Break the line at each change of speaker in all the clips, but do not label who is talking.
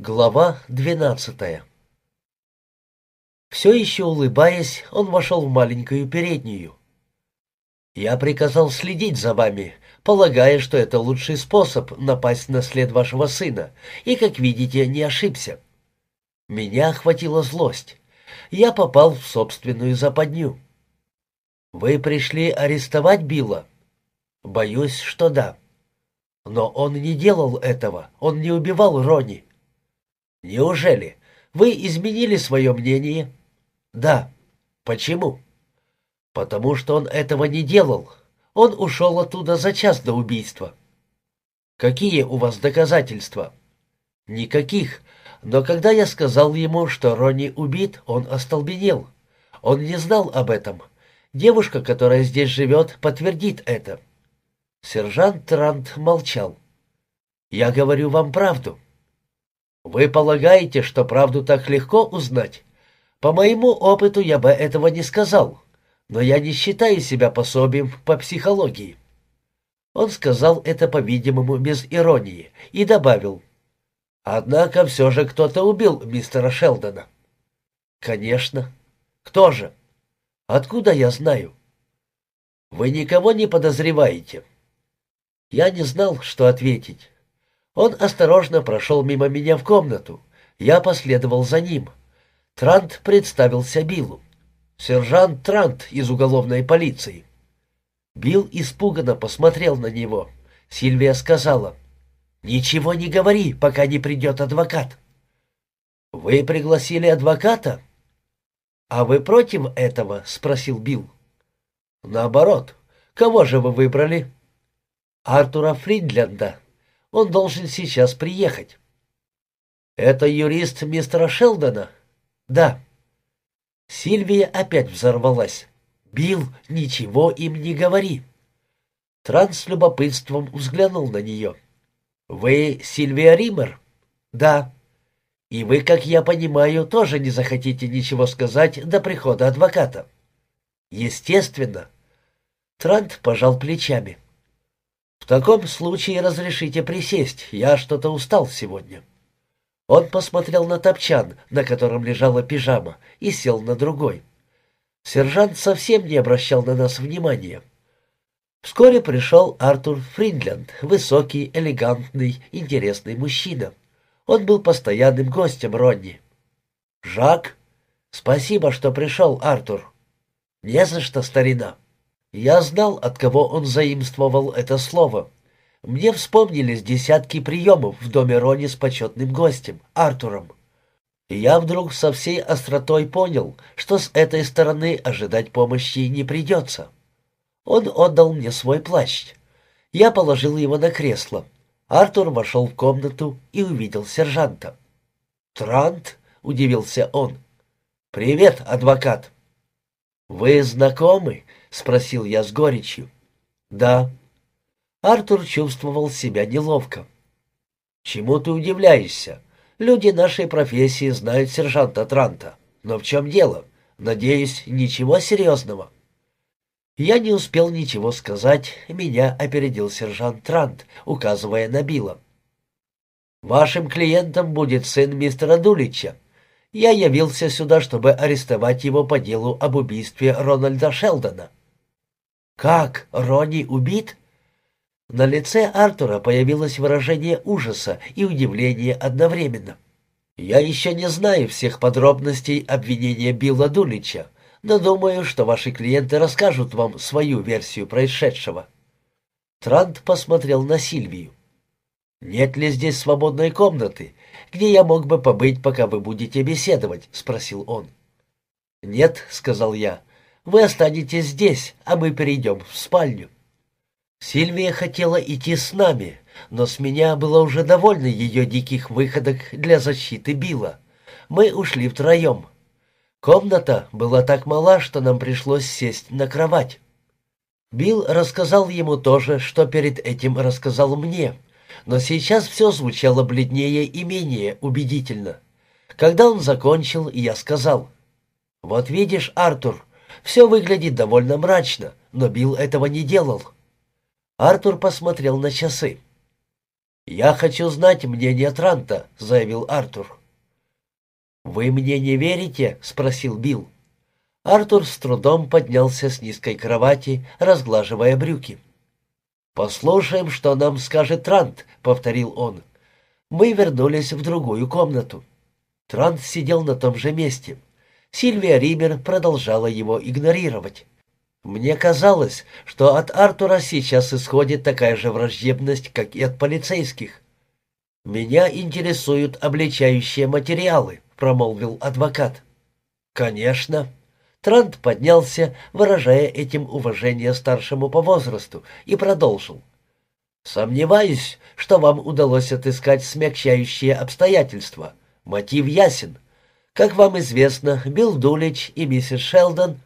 Глава двенадцатая Все еще улыбаясь, он вошел в маленькую переднюю. «Я приказал следить за вами, полагая, что это лучший способ напасть на след вашего сына, и, как видите, не ошибся. Меня охватила злость. Я попал в собственную западню. Вы пришли арестовать Билла? Боюсь, что да. Но он не делал этого, он не убивал Рони. «Неужели? Вы изменили свое мнение?» «Да». «Почему?» «Потому что он этого не делал. Он ушел оттуда за час до убийства». «Какие у вас доказательства?» «Никаких. Но когда я сказал ему, что Ронни убит, он остолбенел. Он не знал об этом. Девушка, которая здесь живет, подтвердит это». Сержант Трант молчал. «Я говорю вам правду». Вы полагаете, что правду так легко узнать? По моему опыту я бы этого не сказал, но я не считаю себя пособием по психологии. Он сказал это, по-видимому, без иронии, и добавил. Однако все же кто-то убил мистера Шелдона. Конечно. Кто же? Откуда я знаю? Вы никого не подозреваете? Я не знал, что ответить. Он осторожно прошел мимо меня в комнату. Я последовал за ним. Трант представился Биллу. Сержант Трант из уголовной полиции. Билл испуганно посмотрел на него. Сильвия сказала, «Ничего не говори, пока не придет адвокат». «Вы пригласили адвоката?» «А вы против этого?» — спросил Билл. «Наоборот. Кого же вы выбрали?» «Артура Фридленда», он должен сейчас приехать». «Это юрист мистера Шелдона?» «Да». Сильвия опять взорвалась. «Билл, ничего им не говори». Транс с любопытством взглянул на нее. «Вы Сильвия Риммер?» «Да». «И вы, как я понимаю, тоже не захотите ничего сказать до прихода адвоката?» «Естественно». Трант пожал плечами. «В таком случае разрешите присесть, я что-то устал сегодня». Он посмотрел на топчан, на котором лежала пижама, и сел на другой. Сержант совсем не обращал на нас внимания. Вскоре пришел Артур Фриндленд, высокий, элегантный, интересный мужчина. Он был постоянным гостем Ронни. «Жак? Спасибо, что пришел, Артур». «Не за что, старина». Я знал, от кого он заимствовал это слово. Мне вспомнились десятки приемов в доме Рони с почетным гостем, Артуром. Я вдруг со всей остротой понял, что с этой стороны ожидать помощи не придется. Он отдал мне свой плащ. Я положил его на кресло. Артур вошел в комнату и увидел сержанта. «Трант?» — удивился он. «Привет, адвокат». «Вы знакомы?» — спросил я с горечью. «Да». Артур чувствовал себя неловко. «Чему ты удивляешься? Люди нашей профессии знают сержанта Транта. Но в чем дело? Надеюсь, ничего серьезного». Я не успел ничего сказать, меня опередил сержант Трант, указывая на Билла. «Вашим клиентом будет сын мистера Дулича. Я явился сюда, чтобы арестовать его по делу об убийстве Рональда Шелдона». «Как? Ронни убит?» На лице Артура появилось выражение ужаса и удивления одновременно. «Я еще не знаю всех подробностей обвинения Билла Дулича, но думаю, что ваши клиенты расскажут вам свою версию происшедшего». Трант посмотрел на Сильвию. «Нет ли здесь свободной комнаты, где я мог бы побыть, пока вы будете беседовать?» — спросил он. «Нет», — сказал я, вы останетесь здесь, а мы перейдем в спальню». Сильвия хотела идти с нами, но с меня было уже довольно ее диких выходок для защиты Билла. Мы ушли втроем. Комната была так мала, что нам пришлось сесть на кровать. Билл рассказал ему то же, что перед этим рассказал мне, но сейчас все звучало бледнее и менее убедительно. Когда он закончил, я сказал, «Вот видишь, Артур, все выглядит довольно мрачно, но Билл этого не делал. Артур посмотрел на часы. «Я хочу знать мнение Транта», — заявил Артур. «Вы мне не верите?» — спросил Билл. Артур с трудом поднялся с низкой кровати, разглаживая брюки. «Послушаем, что нам скажет Трант», — повторил он. Мы вернулись в другую комнату. Трант сидел на том же месте. Сильвия Ример продолжала его игнорировать. Мне казалось, что от Артура сейчас исходит такая же враждебность, как и от полицейских. «Меня интересуют обличающие материалы», — промолвил адвокат. «Конечно». Трант поднялся, выражая этим уважение старшему по возрасту, и продолжил. «Сомневаюсь, что вам удалось отыскать смягчающие обстоятельства. Мотив ясен. Как вам известно, Билл Дулич и миссис Шелдон...»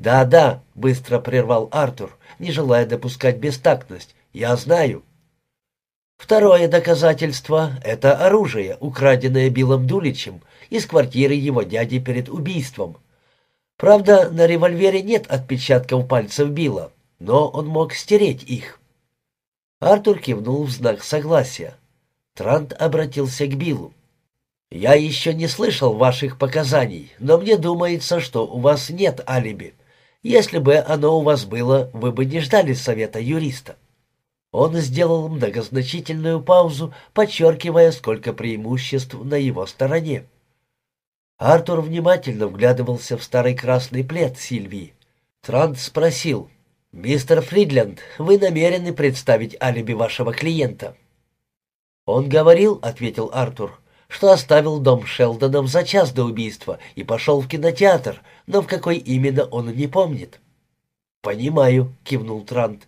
«Да-да», — быстро прервал Артур, не желая допускать бестактность. «Я знаю». Второе доказательство — это оружие, украденное Биллом Дуличем из квартиры его дяди перед убийством. Правда, на револьвере нет отпечатков пальцев Билла, но он мог стереть их. Артур кивнул в знак согласия. Трант обратился к Биллу. «Я еще не слышал ваших показаний, но мне думается, что у вас нет алиби. Если бы оно у вас было, вы бы не ждали совета юриста». Он сделал многозначительную паузу, подчеркивая, сколько преимуществ на его стороне. Артур внимательно вглядывался в старый красный плед Сильвии. Трант спросил, «Мистер Фридленд, вы намерены представить алиби вашего клиента?» «Он говорил», — ответил Артур, «что оставил дом Шелдонов за час до убийства и пошел в кинотеатр, но в какой именно он не помнит». «Понимаю», — кивнул Трант.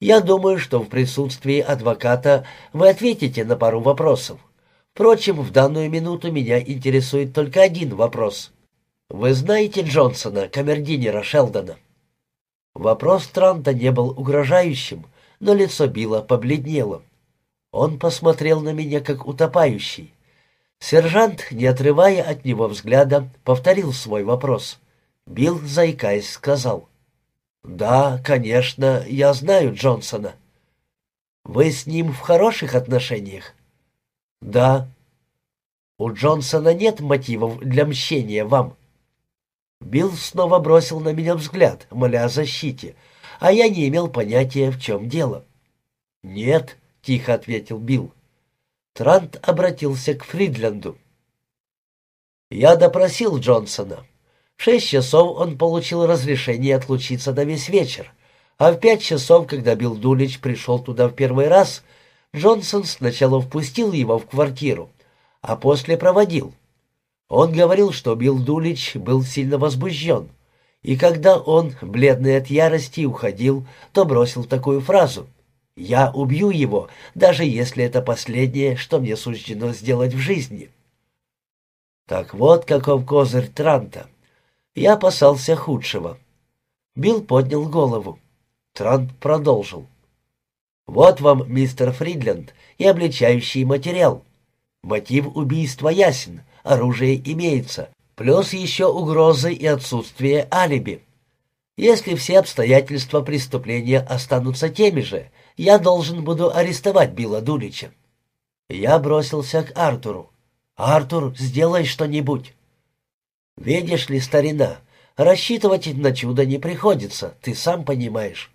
«Я думаю, что в присутствии адвоката вы ответите на пару вопросов. Впрочем, в данную минуту меня интересует только один вопрос. Вы знаете Джонсона, камердинера Шелдона?» Вопрос Транта не был угрожающим, но лицо Билла побледнело. Он посмотрел на меня, как утопающий. Сержант, не отрывая от него взгляда, повторил свой вопрос. Билл, заикаясь, сказал. «Да, конечно, я знаю Джонсона». «Вы с ним в хороших отношениях?» «Да». «У Джонсона нет мотивов для мщения вам?» Билл снова бросил на меня взгляд, моля о защите, а я не имел понятия, в чем дело. «Нет», — тихо ответил Билл. Трант обратился к Фридленду. «Я допросил Джонсона. В шесть часов он получил разрешение отлучиться на весь вечер, а в пять часов, когда Билл Дулич пришел туда в первый раз, Джонсон сначала впустил его в квартиру, а после проводил. Он говорил, что Билл Дулич был сильно возбужден, и когда он, бледный от ярости, уходил, то бросил такую фразу «Я убью его, даже если это последнее, что мне суждено сделать в жизни». Так вот каков козырь Транта. Я опасался худшего. Билл поднял голову. Трант продолжил. «Вот вам, мистер Фридленд, и обличающий материал. Мотив убийства ясен, оружие имеется, плюс еще угрозы и отсутствие алиби. Если все обстоятельства преступления останутся теми же, я должен буду арестовать Билла Дулича. Я бросился к Артуру. «Артур, сделай что-нибудь». «Видишь ли, старина, рассчитывать на чудо не приходится, ты сам понимаешь».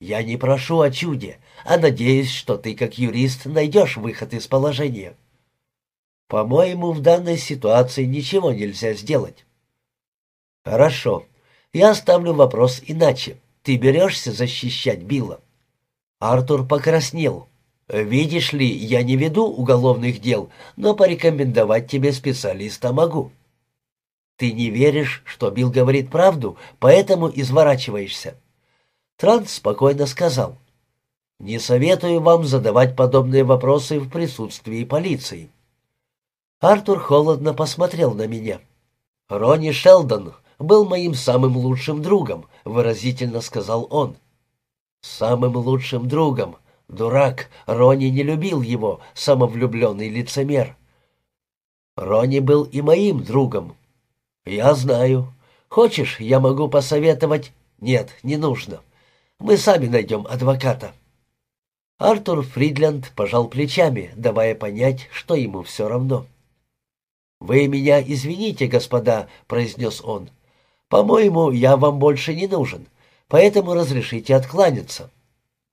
«Я не прошу о чуде, а надеюсь, что ты, как юрист, найдешь выход из положения». По-моему, в данной ситуации ничего нельзя сделать. Хорошо. Я оставлю вопрос иначе. Ты берешься защищать Билла? Артур покраснел. Видишь ли, я не веду уголовных дел, но порекомендовать тебе специалиста могу. Ты не веришь, что Билл говорит правду, поэтому изворачиваешься. Транс спокойно сказал. Не советую вам задавать подобные вопросы в присутствии полиции. Артур холодно посмотрел на меня. «Ронни Шелдон был моим самым лучшим другом», — выразительно сказал он. «Самым лучшим другом. Дурак, Ронни не любил его, самовлюбленный лицемер». «Ронни был и моим другом». «Я знаю. Хочешь, я могу посоветовать?» «Нет, не нужно. Мы сами найдем адвоката». Артур Фридленд пожал плечами, давая понять, что ему все равно. «Вы меня извините, господа», — произнес он. «По-моему, я вам больше не нужен, поэтому разрешите откланяться».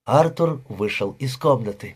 Артур вышел из комнаты.